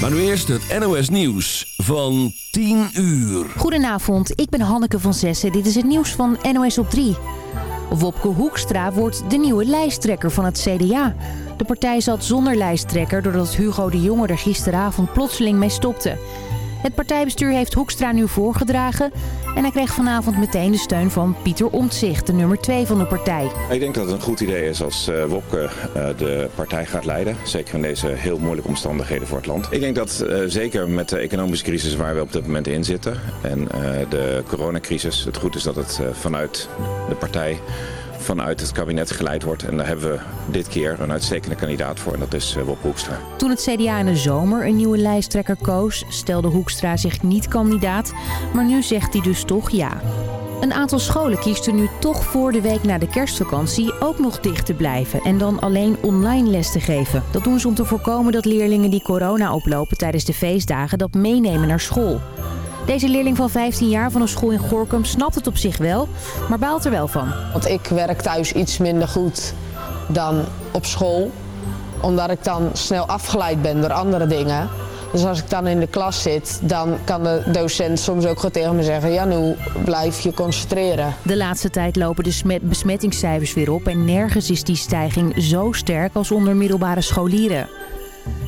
Maar nu eerst het NOS Nieuws van 10 uur. Goedenavond, ik ben Hanneke van Zessen. Dit is het nieuws van NOS op 3. Wopke Hoekstra wordt de nieuwe lijsttrekker van het CDA. De partij zat zonder lijsttrekker doordat Hugo de Jonge er gisteravond plotseling mee stopte. Het partijbestuur heeft Hoekstra nu voorgedragen en hij kreeg vanavond meteen de steun van Pieter Omtzigt, de nummer 2 van de partij. Ik denk dat het een goed idee is als uh, Wopke uh, de partij gaat leiden. Zeker in deze heel moeilijke omstandigheden voor het land. Ik denk dat uh, zeker met de economische crisis waar we op dit moment in zitten en de coronacrisis het goed is dat het vanuit de partij vanuit het kabinet geleid wordt. En daar hebben we dit keer een uitstekende kandidaat voor en dat is Wop Hoekstra. Toen het CDA in de zomer een nieuwe lijsttrekker koos, stelde Hoekstra zich niet kandidaat. Maar nu zegt hij dus toch ja. Een aantal scholen kiest er nu toch voor de week na de kerstvakantie ook nog dicht te blijven en dan alleen online les te geven. Dat doen ze om te voorkomen dat leerlingen die corona oplopen tijdens de feestdagen dat meenemen naar school. Deze leerling van 15 jaar van een school in Gorkum snapt het op zich wel, maar baalt er wel van. Want ik werk thuis iets minder goed dan op school, omdat ik dan snel afgeleid ben door andere dingen. Dus als ik dan in de klas zit, dan kan de docent soms ook gewoon tegen me zeggen... ja, nu blijf je concentreren. De laatste tijd lopen de besmettingscijfers weer op... en nergens is die stijging zo sterk als onder middelbare scholieren.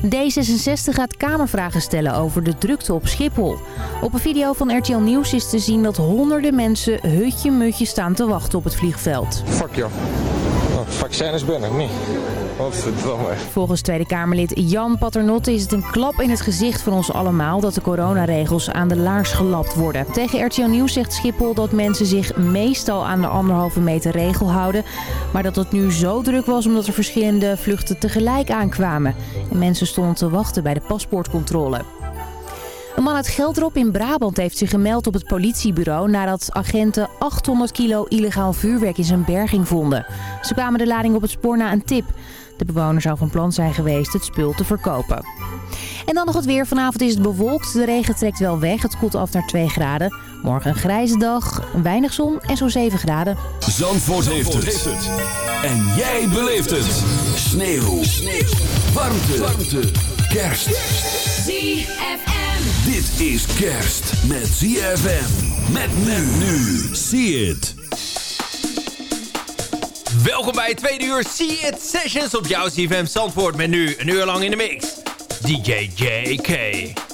D66 gaat kamervragen stellen over de drukte op Schiphol. Op een video van RTL Nieuws is te zien dat honderden mensen hutje-mutje staan te wachten op het vliegveld. Fuck joh. Oh, vaccin ben ik niet. Volgens Tweede Kamerlid Jan Paternotte is het een klap in het gezicht van ons allemaal dat de coronaregels aan de laars gelapt worden. Tegen RTL Nieuws zegt Schiphol dat mensen zich meestal aan de anderhalve meter regel houden. Maar dat het nu zo druk was omdat er verschillende vluchten tegelijk aankwamen. En mensen stonden te wachten bij de paspoortcontrole. Een man uit Geldrop in Brabant heeft zich gemeld op het politiebureau nadat agenten 800 kilo illegaal vuurwerk in zijn berging vonden. Ze kwamen de lading op het spoor na een tip. De bewoner zou van plan zijn geweest het spul te verkopen. En dan nog het weer. Vanavond is het bewolkt. De regen trekt wel weg. Het koelt af naar 2 graden. Morgen een grijze dag, weinig zon en zo'n 7 graden. Zandvoort, heeft, het. En jij beleeft het. Sneeuw. Sneeuw. Warmte. Warmte. Kerst. ZFM. Dit is kerst met ZFM. Met men nu. See it. Welkom bij het tweede uur See It Sessions op jouw CFM Zandvoort. Met nu een uur lang in de mix. DJ JK.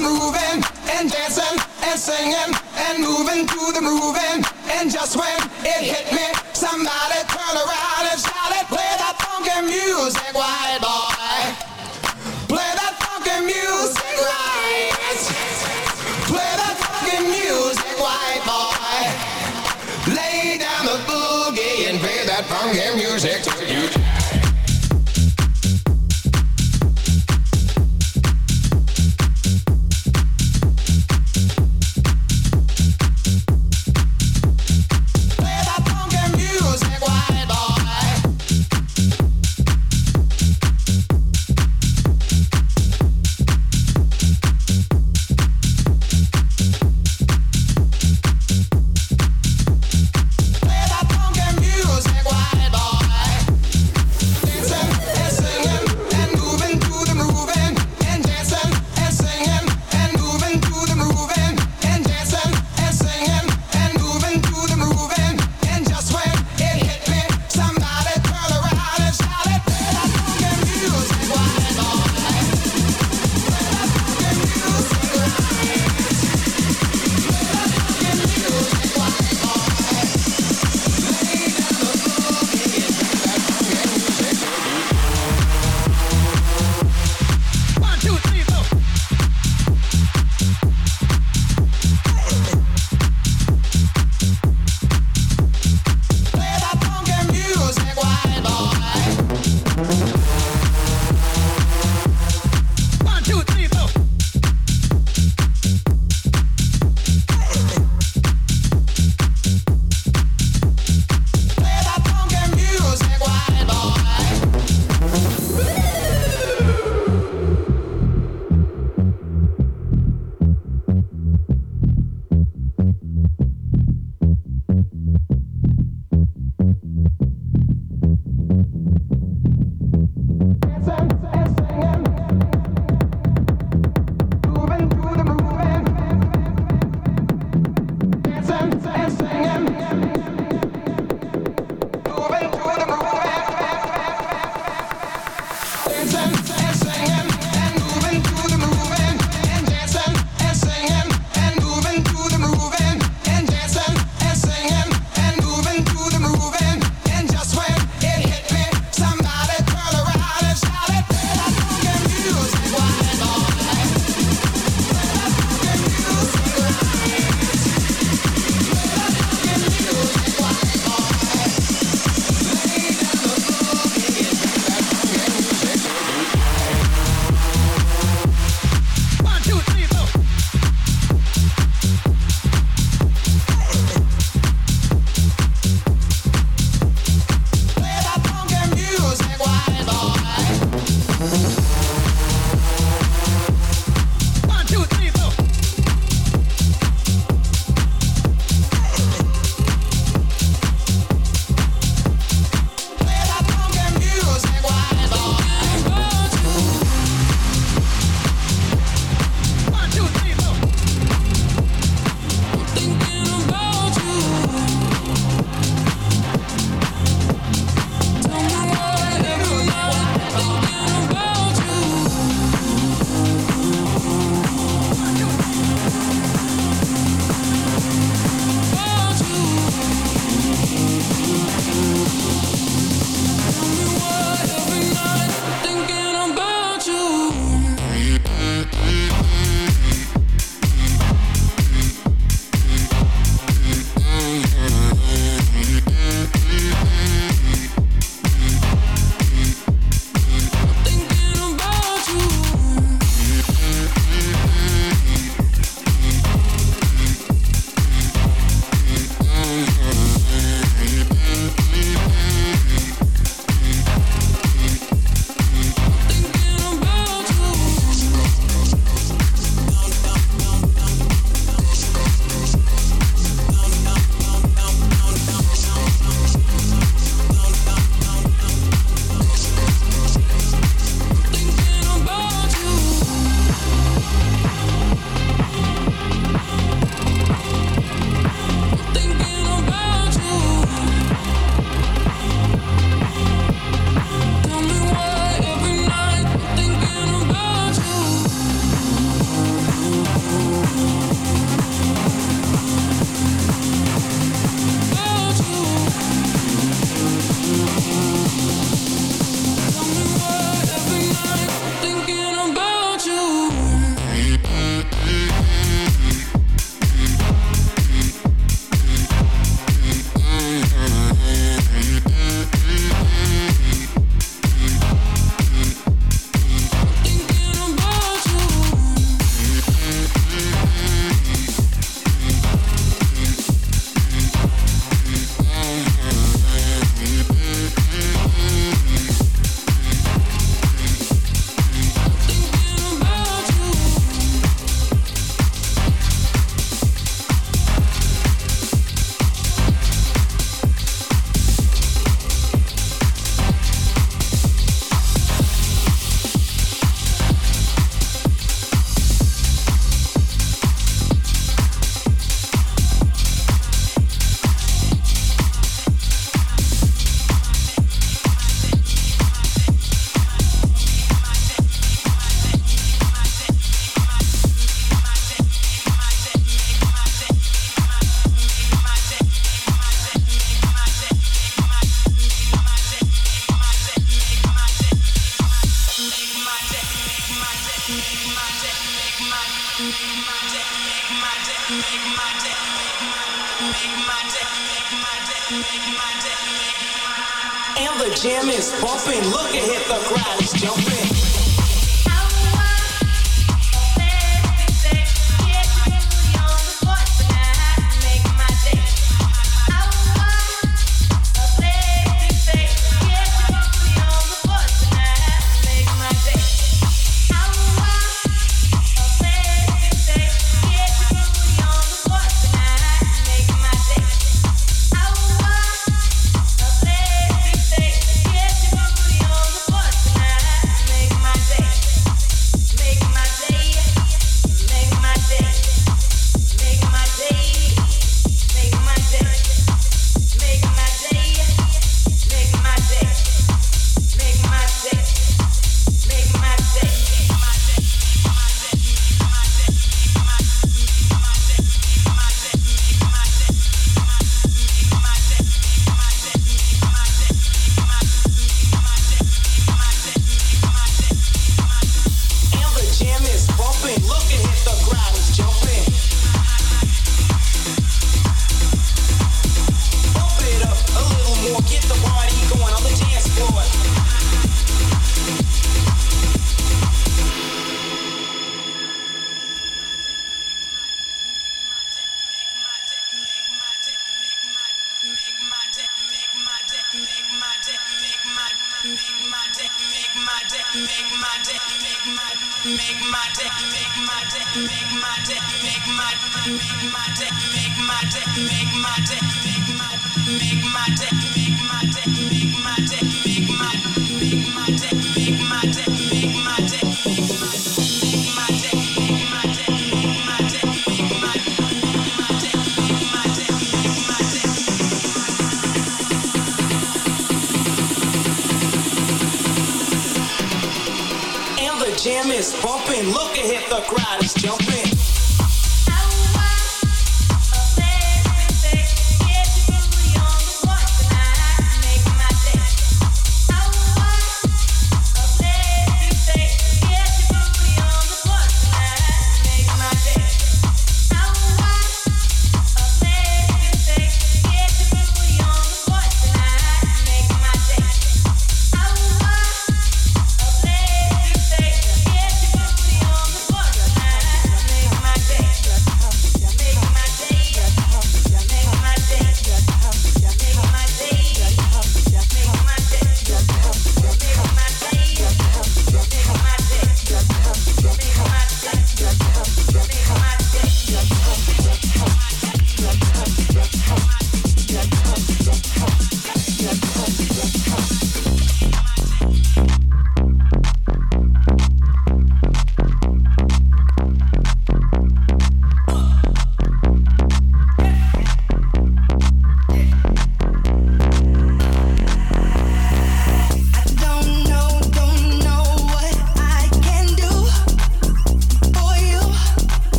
moving and dancing and singing and moving to the moving. And just when it hit me, somebody turn around and shouted, play that funky music, white boy. Play that funky music, right? Play that funky music, white boy. Lay down the boogie and play that funky music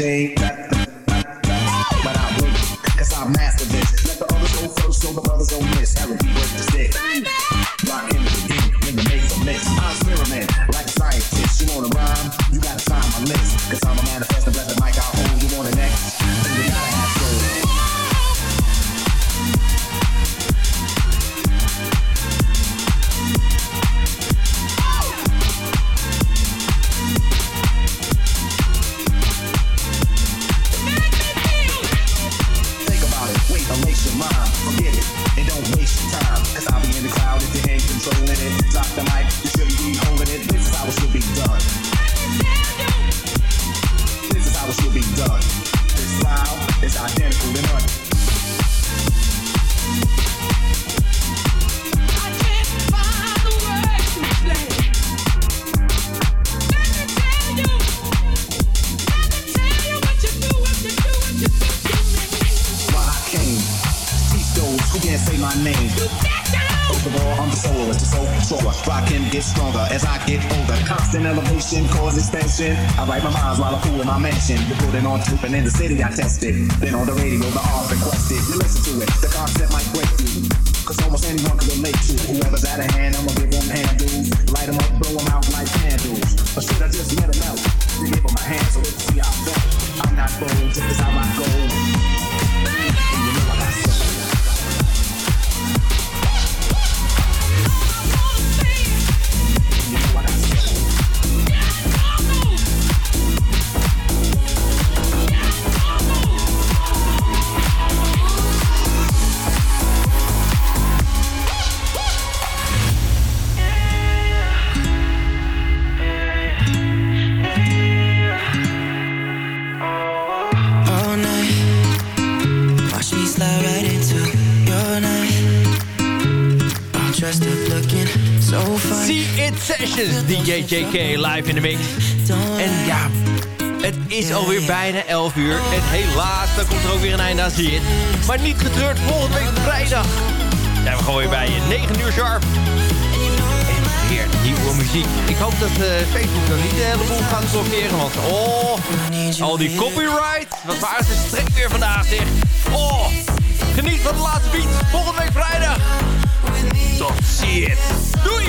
say that JK live in de mix. En ja, het is alweer bijna 11 uur. En helaas, dan komt er ook weer een einde aan zit. Maar niet getreurd, volgende week vrijdag zijn we gewoon weer bij je. 9 uur sharp. En weer nieuwe muziek. Ik hoop dat uh, Facebook dan niet de hele boel gaat blokkeren. Want oh, al die copyright. Wat waren ze streng weer vandaag zeg. Oh, geniet van de laatste beat. Volgende week vrijdag. Tot ziens. Doei!